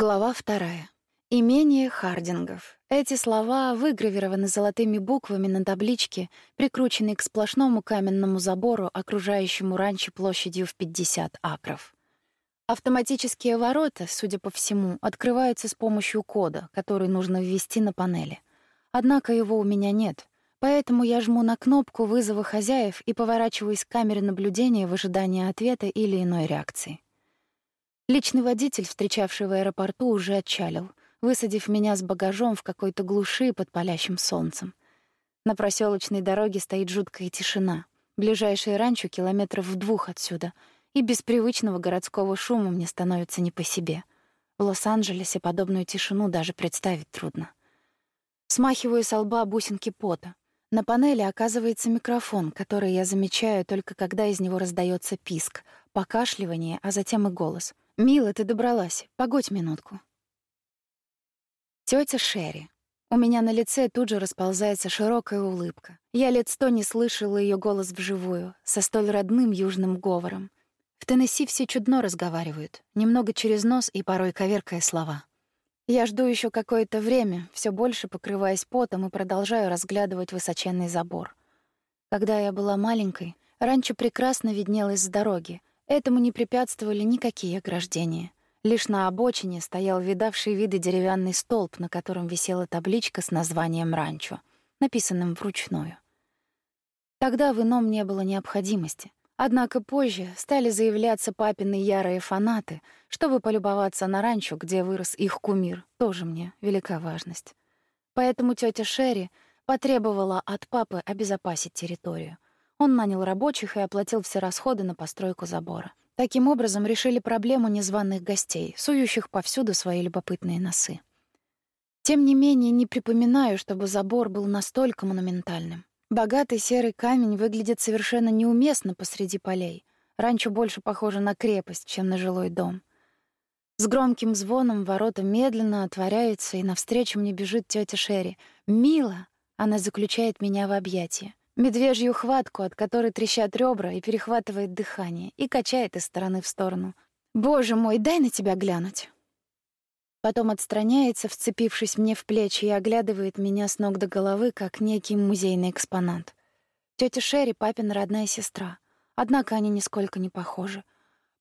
Глава вторая. Имение Хардингов. Эти слова выгравированы золотыми буквами на табличке, прикрученной к сплошному каменному забору, окружающему ранчо площадью в 50 акров. Автоматические ворота, судя по всему, открываются с помощью кода, который нужно ввести на панели. Однако его у меня нет, поэтому я жму на кнопку вызова хозяев и поворачиваюсь к камере наблюдения в ожидании ответа или иной реакции. Личный водитель, встречавший в аэропорту, уже отчалил, высадив меня с багажом в какой-то глуши под палящим солнцем. На проселочной дороге стоит жуткая тишина. Ближайшее ранчо километров в двух отсюда, и без привычного городского шума мне становится не по себе. В Лос-Анджелесе подобную тишину даже представить трудно. Смахиваю с лба бусинки пота. На панели оказывается микрофон, который я замечаю только когда из него раздается писк, покашливание, а затем и голос — «Мила, ты добралась. Погодь минутку». Тётя Шерри. У меня на лице тут же расползается широкая улыбка. Я лет сто не слышала её голос вживую, со столь родным южным говором. В Теннесси все чудно разговаривают, немного через нос и порой коверкая слова. Я жду ещё какое-то время, всё больше покрываясь потом и продолжаю разглядывать высоченный забор. Когда я была маленькой, раньше прекрасно виднелось с дороги, Этому не препятствовали никакие ограждения. Лишь на обочине стоял видавший виды деревянный столб, на котором висела табличка с названием «Ранчо», написанным вручную. Тогда в ином не было необходимости. Однако позже стали заявляться папины ярые фанаты, чтобы полюбоваться на ранчо, где вырос их кумир, тоже мне велика важность. Поэтому тетя Шерри потребовала от папы обезопасить территорию — он нанял рабочих и оплатил все расходы на постройку забора. Таким образом решили проблему незваных гостей, сующих повсюду свои любопытные носы. Тем не менее, не припоминаю, чтобы забор был настолько монументальным. Богатый серый камень выглядит совершенно неуместно посреди полей. Ранчо больше похоже на крепость, чем на жилой дом. С громким звоном ворота медленно отворяются, и навстречу мне бежит тетя Шерри. «Мила!» Она заключает меня в объятия медвежью хватку, от которой трещат ребра и перехватывает дыхание, и качает из стороны в сторону. «Боже мой, дай на тебя глянуть!» Потом отстраняется, вцепившись мне в плечи, и оглядывает меня с ног до головы, как некий музейный экспонат. Тётя Шерри — папина родная сестра. Однако они нисколько не похожи.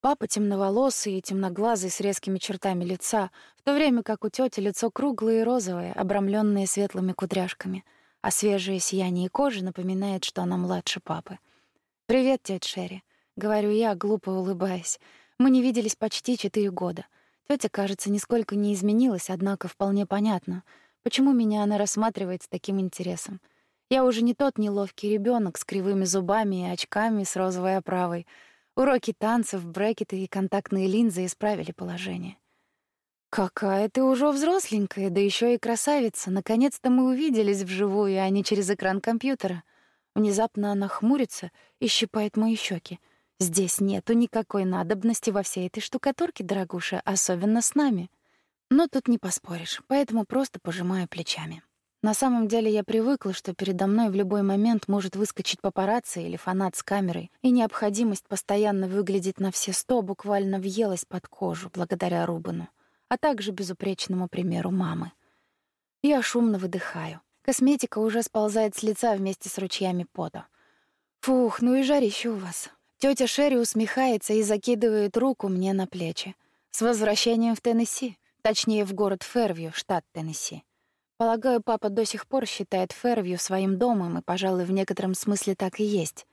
Папа темноволосый и темноглазый с резкими чертами лица, в то время как у тёти лицо круглое и розовое, обрамленное светлыми кудряшками — а свежее сияние кожи напоминает, что она младше папы. «Привет, тетя Шерри», — говорю я, глупо улыбаясь. Мы не виделись почти четыре года. Тетя, кажется, нисколько не изменилась, однако вполне понятно, почему меня она рассматривает с таким интересом. Я уже не тот неловкий ребенок с кривыми зубами и очками с розовой оправой. Уроки танцев, брекеты и контактные линзы исправили положение. «Какая ты уже взросленькая, да еще и красавица! Наконец-то мы увиделись вживую, а не через экран компьютера». Внезапно она хмурится и щипает мои щеки. «Здесь нету никакой надобности во всей этой штукатурке, дорогуша, особенно с нами». Но тут не поспоришь, поэтому просто пожимаю плечами. На самом деле я привыкла, что передо мной в любой момент может выскочить папарацци или фанат с камерой, и необходимость постоянно выглядеть на все сто буквально въелась под кожу благодаря Рубану а также безупречному примеру мамы. Я шумно выдыхаю. Косметика уже сползает с лица вместе с ручьями пота. Фух, ну и жарище у вас. Тётя Шерри усмехается и закидывает руку мне на плечи. С возвращением в Теннесси, точнее, в город Фервью, штат Теннесси. Полагаю, папа до сих пор считает Фервью своим домом, и, пожалуй, в некотором смысле так и есть.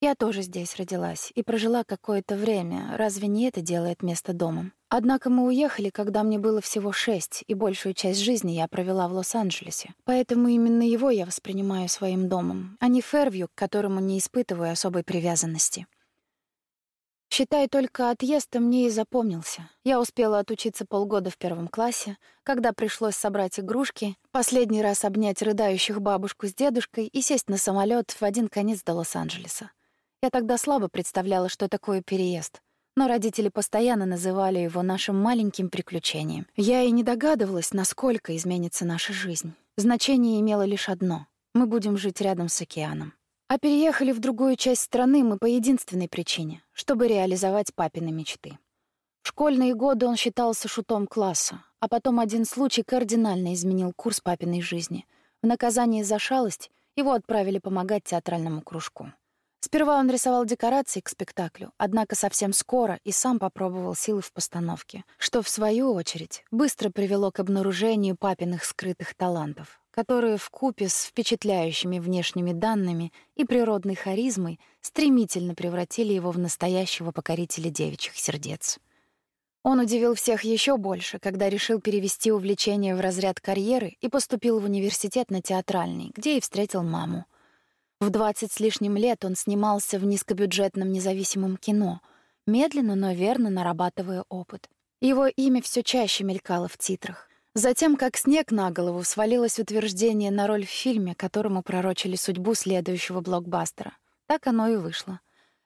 Я тоже здесь родилась и прожила какое-то время. Разве не это делает место домом? Однако мы уехали, когда мне было всего шесть, и большую часть жизни я провела в Лос-Анджелесе. Поэтому именно его я воспринимаю своим домом, а не Фервью, к которому не испытываю особой привязанности. Считай, только отъезд мне и запомнился. Я успела отучиться полгода в первом классе, когда пришлось собрать игрушки, последний раз обнять рыдающих бабушку с дедушкой и сесть на самолет в один конец до Лос-Анджелеса. Я тогда слабо представляла, что такое переезд, но родители постоянно называли его нашим маленьким приключением. Я и не догадывалась, насколько изменится наша жизнь. Значение имело лишь одно — мы будем жить рядом с океаном. А переехали в другую часть страны мы по единственной причине — чтобы реализовать папины мечты. В школьные годы он считался шутом класса, а потом один случай кардинально изменил курс папиной жизни. В наказание за шалость его отправили помогать театральному кружку. Сперва он рисовал декорации к спектаклю, однако совсем скоро и сам попробовал силы в постановке, что, в свою очередь, быстро привело к обнаружению папиных скрытых талантов, которые в купе с впечатляющими внешними данными и природной харизмой стремительно превратили его в настоящего покорителя девичьих сердец. Он удивил всех еще больше, когда решил перевести увлечение в разряд карьеры и поступил в университет на театральный, где и встретил маму. В 20 с лишним лет он снимался в низкобюджетном независимом кино, медленно, но верно нарабатывая опыт. Его имя все чаще мелькало в титрах. Затем, как снег на голову, свалилось утверждение на роль в фильме, которому пророчили судьбу следующего блокбастера. Так оно и вышло.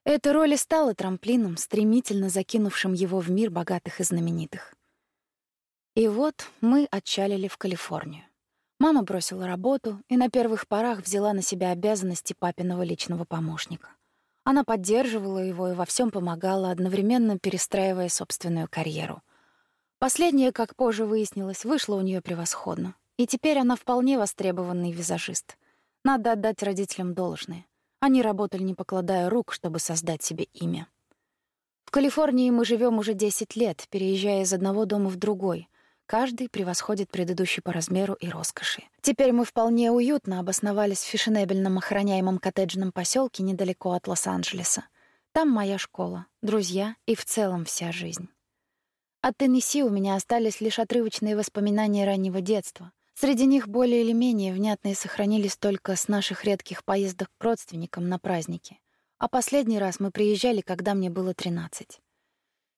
Эта роль и стала трамплином, стремительно закинувшим его в мир богатых и знаменитых. И вот мы отчалили в Калифорнию. Мама бросила работу и на первых порах взяла на себя обязанности папиного личного помощника. Она поддерживала его и во всем помогала, одновременно перестраивая собственную карьеру. Последнее, как позже выяснилось, вышло у нее превосходно. И теперь она вполне востребованный визажист. Надо отдать родителям должное. Они работали, не покладая рук, чтобы создать себе имя. В Калифорнии мы живем уже 10 лет, переезжая из одного дома в другой — Каждый превосходит предыдущий по размеру и роскоши. Теперь мы вполне уютно обосновались в фешенебельном охраняемом коттеджном поселке недалеко от Лос-Анджелеса. Там моя школа, друзья и в целом вся жизнь. От Теннесси у меня остались лишь отрывочные воспоминания раннего детства. Среди них более или менее внятные сохранились только с наших редких поездок к родственникам на праздники. А последний раз мы приезжали, когда мне было 13.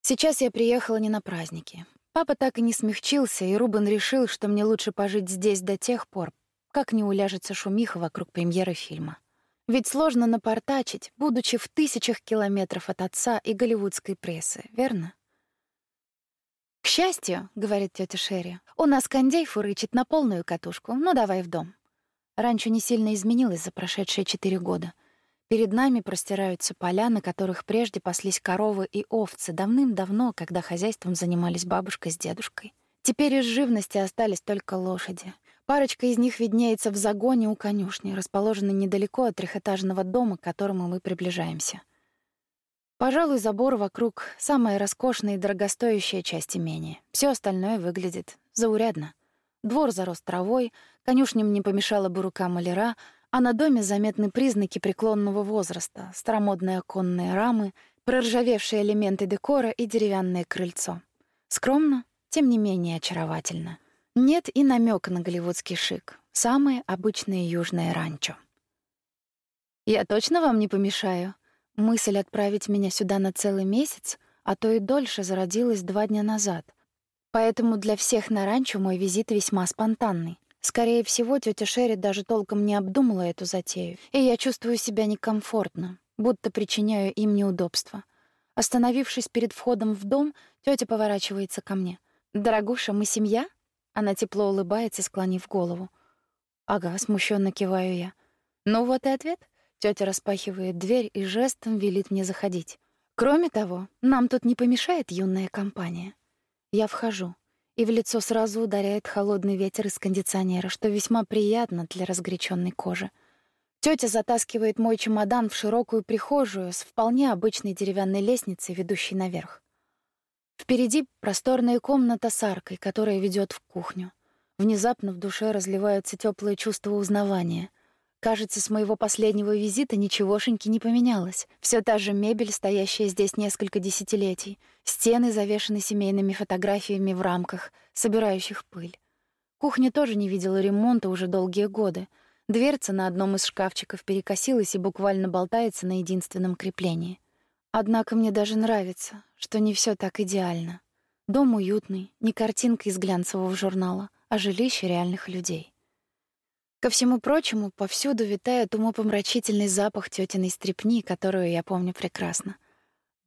Сейчас я приехала не на праздники, Папа так и не смягчился, и Рубен решил, что мне лучше пожить здесь до тех пор, как не уляжется шумиха вокруг премьеры фильма. Ведь сложно напортачить, будучи в тысячах километров от отца и голливудской прессы, верно? «К счастью», — говорит тетя Шерри, — «у нас кондей фурычит на полную катушку, ну давай в дом». Раньше не сильно изменилось за прошедшие четыре года. Перед нами простираются поля, на которых прежде паслись коровы и овцы давным-давно, когда хозяйством занимались бабушка с дедушкой. Теперь из живности остались только лошади. Парочка из них виднеется в загоне у конюшни, расположенной недалеко от трехэтажного дома, к которому мы приближаемся. Пожалуй, забор вокруг — самая роскошная и дорогостоящая часть имения. Все остальное выглядит заурядно. Двор зарос травой, конюшням не помешала бы рука маляра — а на доме заметны признаки преклонного возраста, старомодные оконные рамы, проржавевшие элементы декора и деревянное крыльцо. Скромно, тем не менее очаровательно. Нет и намека на голливудский шик. Самое обычное южное ранчо. «Я точно вам не помешаю?» Мысль отправить меня сюда на целый месяц, а то и дольше, зародилась два дня назад. Поэтому для всех на ранчо мой визит весьма спонтанный. Скорее всего, тетя Шерри даже толком не обдумала эту затею, и я чувствую себя некомфортно, будто причиняю им неудобства. Остановившись перед входом в дом, тетя поворачивается ко мне. «Дорогуша, мы семья?» Она тепло улыбается, склонив голову. «Ага», — смущенно киваю я. «Ну вот и ответ». Тетя распахивает дверь и жестом велит мне заходить. «Кроме того, нам тут не помешает юная компания». Я вхожу и в лицо сразу ударяет холодный ветер из кондиционера, что весьма приятно для разгоряченной кожи. Тётя затаскивает мой чемодан в широкую прихожую с вполне обычной деревянной лестницей, ведущей наверх. Впереди просторная комната с аркой, которая ведет в кухню. Внезапно в душе разливаются теплые чувства узнавания — Кажется, с моего последнего визита ничегошеньки не поменялось. Все та же мебель, стоящая здесь несколько десятилетий. Стены завешаны семейными фотографиями в рамках, собирающих пыль. Кухня тоже не видела ремонта уже долгие годы. Дверца на одном из шкафчиков перекосилась и буквально болтается на единственном креплении. Однако мне даже нравится, что не все так идеально. Дом уютный, не картинка из глянцевого журнала, а жилище реальных людей. Ко всему прочему, повсюду витает умопомрачительный запах тетиной стрепни, которую я помню прекрасно.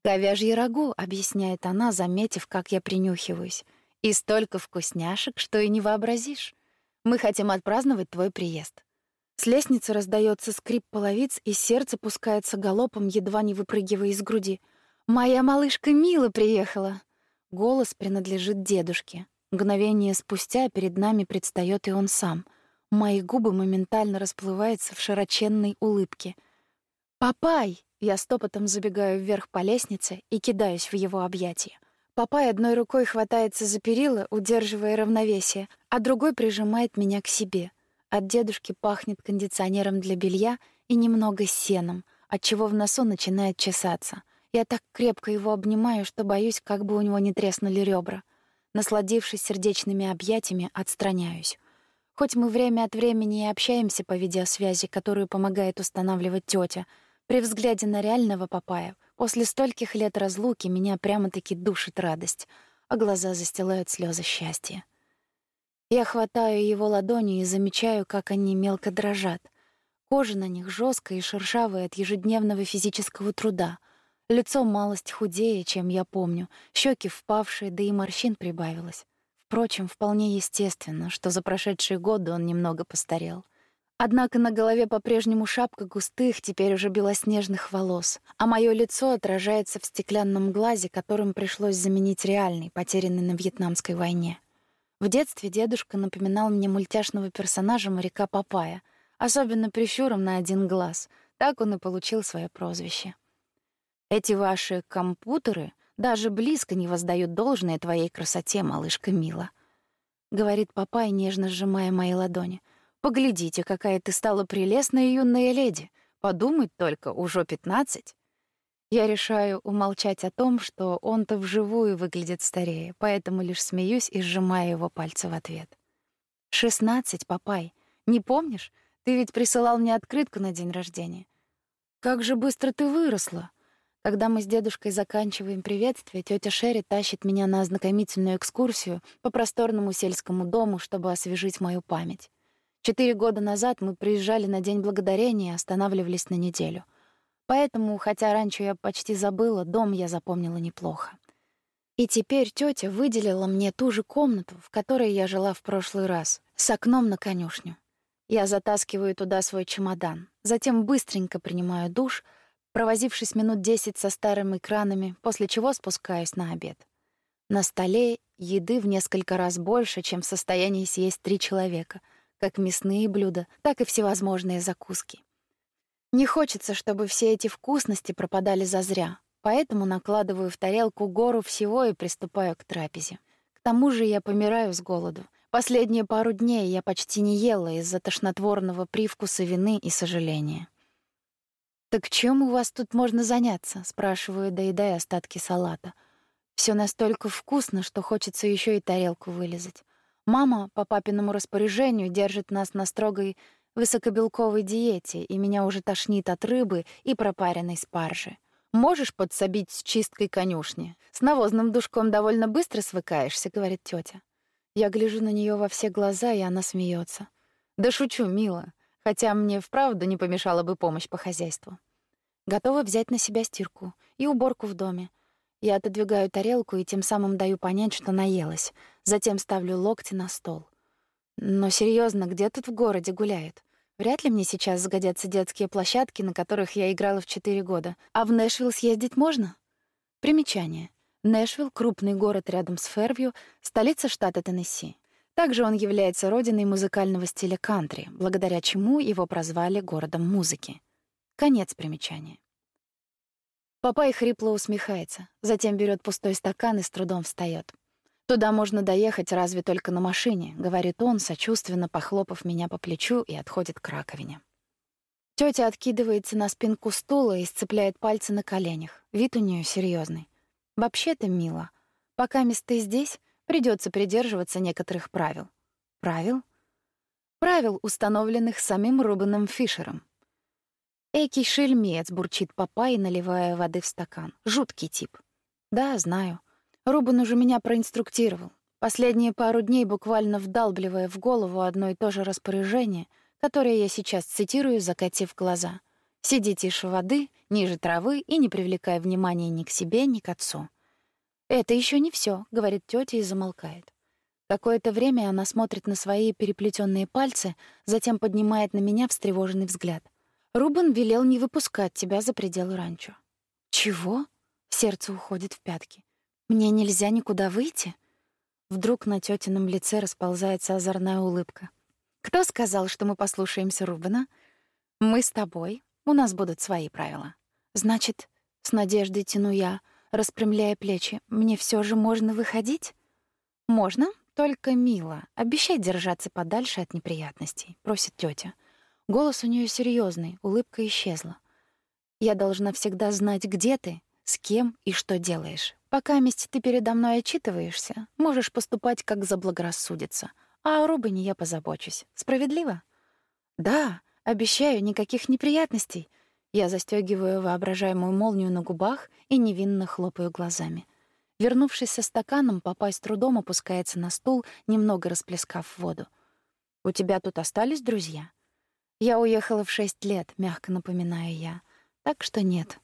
«Говяжье рагу», — объясняет она, заметив, как я принюхиваюсь. «И столько вкусняшек, что и не вообразишь. Мы хотим отпраздновать твой приезд». С лестницы раздается скрип половиц, и сердце пускается галопом, едва не выпрыгивая из груди. «Моя малышка Мила приехала!» Голос принадлежит дедушке. Мгновение спустя перед нами предстаёт и он сам. Мои губы моментально расплываются в широченной улыбке. «Папай!» Я с топотом забегаю вверх по лестнице и кидаюсь в его объятия. Папай одной рукой хватается за перила, удерживая равновесие, а другой прижимает меня к себе. От дедушки пахнет кондиционером для белья и немного сеном, отчего в носу начинает чесаться. Я так крепко его обнимаю, что боюсь, как бы у него не треснули ребра. Насладившись сердечными объятиями, отстраняюсь. Хоть мы время от времени и общаемся по видеосвязи, которую помогает устанавливать тетя, при взгляде на реального папая после стольких лет разлуки меня прямо-таки душит радость, а глаза застилают слезы счастья. Я хватаю его ладони и замечаю, как они мелко дрожат. Кожа на них жесткая и шершавая от ежедневного физического труда — Лицо малость худее, чем я помню, щеки впавшие, да и морщин прибавилось. Впрочем, вполне естественно, что за прошедшие годы он немного постарел. Однако на голове по-прежнему шапка густых, теперь уже белоснежных волос, а мое лицо отражается в стеклянном глазе, которым пришлось заменить реальный, потерянный на Вьетнамской войне. В детстве дедушка напоминал мне мультяшного персонажа моряка Папая, особенно прищуром на один глаз. Так он и получил свое прозвище. Эти ваши компьютеры даже близко не воздают должное твоей красоте, малышка Мила, говорит папа, нежно сжимая мои ладони. Поглядите, какая ты стала прелестная юная леди. Подумать только, уже пятнадцать. Я решаю умолчать о том, что он-то вживую выглядит старее, поэтому лишь смеюсь и сжимаю его пальцы в ответ. «Шестнадцать, папай. Не помнишь? Ты ведь присылал мне открытку на день рождения. Как же быстро ты выросла!» Когда мы с дедушкой заканчиваем приветствие, тетя Шерри тащит меня на ознакомительную экскурсию по просторному сельскому дому, чтобы освежить мою память. Четыре года назад мы приезжали на День Благодарения и останавливались на неделю. Поэтому, хотя раньше я почти забыла, дом я запомнила неплохо. И теперь тетя выделила мне ту же комнату, в которой я жила в прошлый раз, с окном на конюшню. Я затаскиваю туда свой чемодан, затем быстренько принимаю душ — провозившись минут десять со старыми экранами, после чего спускаюсь на обед. На столе еды в несколько раз больше, чем в состоянии съесть три человека, как мясные блюда, так и всевозможные закуски. Не хочется, чтобы все эти вкусности пропадали зазря, поэтому накладываю в тарелку гору всего и приступаю к трапезе. К тому же я помираю с голоду. Последние пару дней я почти не ела из-за тошнотворного привкуса вины и сожаления. «Так чем у вас тут можно заняться?» — спрашиваю, доедая остатки салата. Все настолько вкусно, что хочется еще и тарелку вылезать. Мама по папиному распоряжению держит нас на строгой высокобелковой диете, и меня уже тошнит от рыбы и пропаренной спаржи. «Можешь подсобить с чисткой конюшни? С навозным душком довольно быстро свыкаешься», — говорит тетя. Я гляжу на нее во все глаза, и она смеется. «Да шучу, мило хотя мне вправду не помешала бы помощь по хозяйству. Готова взять на себя стирку и уборку в доме. Я отодвигаю тарелку и тем самым даю понять, что наелась. Затем ставлю локти на стол. Но серьезно, где тут в городе гуляют? Вряд ли мне сейчас сгодятся детские площадки, на которых я играла в 4 года. А в Нэшвилл съездить можно? Примечание. Нэшвилл — крупный город рядом с Фервью, столица штата Теннесси. Также он является родиной музыкального стиля кантри, благодаря чему его прозвали городом музыки. Конец примечания. Папай хрипло усмехается, затем берет пустой стакан и с трудом встает. «Туда можно доехать разве только на машине», — говорит он, сочувственно похлопав меня по плечу и отходит к раковине. Тётя откидывается на спинку стула и сцепляет пальцы на коленях. Вид у неё серьёзный. «Вообще-то, мило. Пока месты здесь, придется придерживаться некоторых правил. Правил? Правил, установленных самим Рубеном Фишером. Экий шельмец, бурчит папа наливая воды в стакан. Жуткий тип. Да, знаю. Рубен уже меня проинструктировал. Последние пару дней буквально вдалбливая в голову одно и то же распоряжение, которое я сейчас цитирую, закатив глаза. «Сиди тише воды, ниже травы и не привлекай внимания ни к себе, ни к отцу». «Это еще не все, говорит тетя и замолкает. Какое-то время она смотрит на свои переплетенные пальцы, затем поднимает на меня встревоженный взгляд. «Рубен велел не выпускать тебя за пределы ранчо». «Чего?» — сердце уходит в пятки. Мне нельзя никуда выйти? Вдруг на тётином лице расползается озорная улыбка. Кто сказал, что мы послушаемся Рубена? Мы с тобой. У нас будут свои правила. Значит, с надеждой тяну я, распрямляя плечи. Мне всё же можно выходить? Можно, только мило. Обещай держаться подальше от неприятностей, просит тётя. Голос у неё серьёзный, улыбка исчезла. Я должна всегда знать, где ты, с кем и что делаешь. Пока месть ты передо мной отчитываешься, можешь поступать как заблагорассудится. А о Рубине я позабочусь. Справедливо? Да, обещаю, никаких неприятностей. Я застегиваю воображаемую молнию на губах и невинно хлопаю глазами. Вернувшись со стаканом, папай с трудом опускается на стул, немного расплескав воду. «У тебя тут остались друзья?» «Я уехала в шесть лет», — мягко напоминаю я. «Так что нет».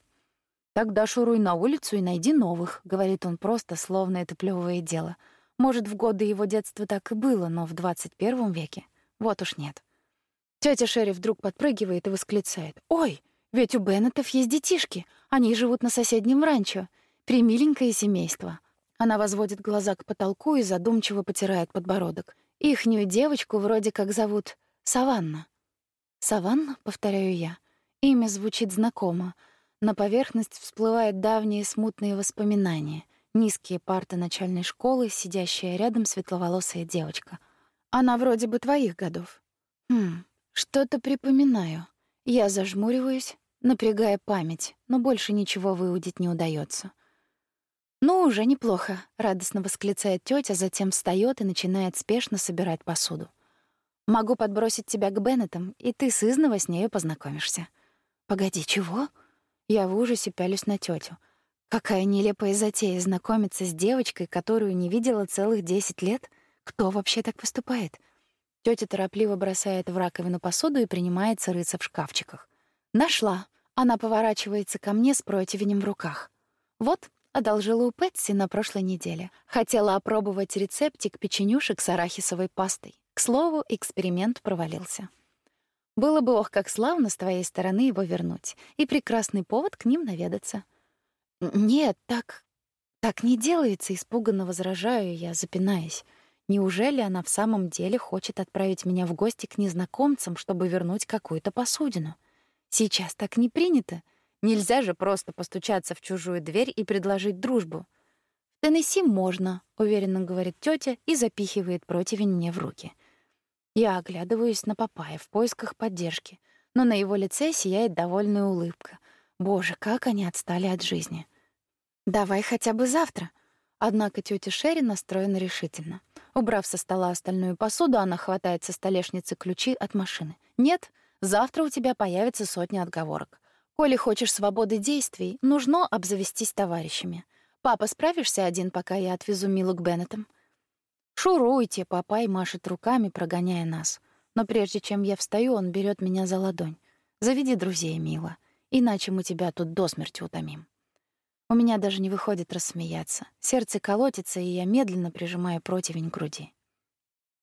«Тогда шуруй на улицу и найди новых», — говорит он просто, словно это плевое дело — может, в годы его детства так и было, но в 21 веке вот уж нет. Тётя Шерри вдруг подпрыгивает и восклицает: "Ой, ведь у Беннетов есть детишки. Они живут на соседнем ранчо. Примиленькое семейство". Она возводит глаза к потолку и задумчиво потирает подбородок. Ихнюю девочку вроде как зовут Саванна. Саванна, повторяю я. Имя звучит знакомо. На поверхность всплывают давние смутные воспоминания низкие парты начальной школы, сидящая рядом светловолосая девочка. Она вроде бы твоих годов. Хм, что-то припоминаю. Я зажмуриваюсь, напрягая память, но больше ничего выудить не удается. «Ну, уже неплохо», — радостно восклицает тетя, затем встает и начинает спешно собирать посуду. «Могу подбросить тебя к Беннетам, и ты сызново с нею познакомишься». «Погоди, чего?» Я в ужасе пялюсь на тетю. Какая нелепая затея знакомиться с девочкой, которую не видела целых десять лет. Кто вообще так поступает? Тётя торопливо бросает в раковину посуду и принимается рыться в шкафчиках. Нашла. Она поворачивается ко мне с противнем в руках. Вот, одолжила у Пэтси на прошлой неделе. Хотела опробовать рецептик печенюшек с арахисовой пастой. К слову, эксперимент провалился. Было бы ох, как славно с твоей стороны его вернуть, и прекрасный повод к ним наведаться. «Нет, так... так не делается», — испуганно возражаю я, запинаясь. Неужели она в самом деле хочет отправить меня в гости к незнакомцам, чтобы вернуть какую-то посудину? Сейчас так не принято. Нельзя же просто постучаться в чужую дверь и предложить дружбу. В Теннесси можно, уверенно говорит тетя и запихивает противень мне в руки. Я оглядываюсь на Папая в поисках поддержки, но на его лице сияет довольная улыбка. Боже, как они отстали от жизни. Давай хотя бы завтра. Однако тетя Шерри настроена решительно. Убрав со стола остальную посуду, она хватает со столешницы ключи от машины. Нет, завтра у тебя появится сотня отговорок. Коли хочешь свободы действий, нужно обзавестись товарищами. Папа, справишься один, пока я отвезу Милу к Беннетам? Шуруйте, папа и машет руками, прогоняя нас. Но прежде чем я встаю, он берет меня за ладонь. Заведи друзей, Мила, иначе мы тебя тут до смерти утомим. У меня даже не выходит рассмеяться. Сердце колотится, и я медленно прижимаю противень к груди.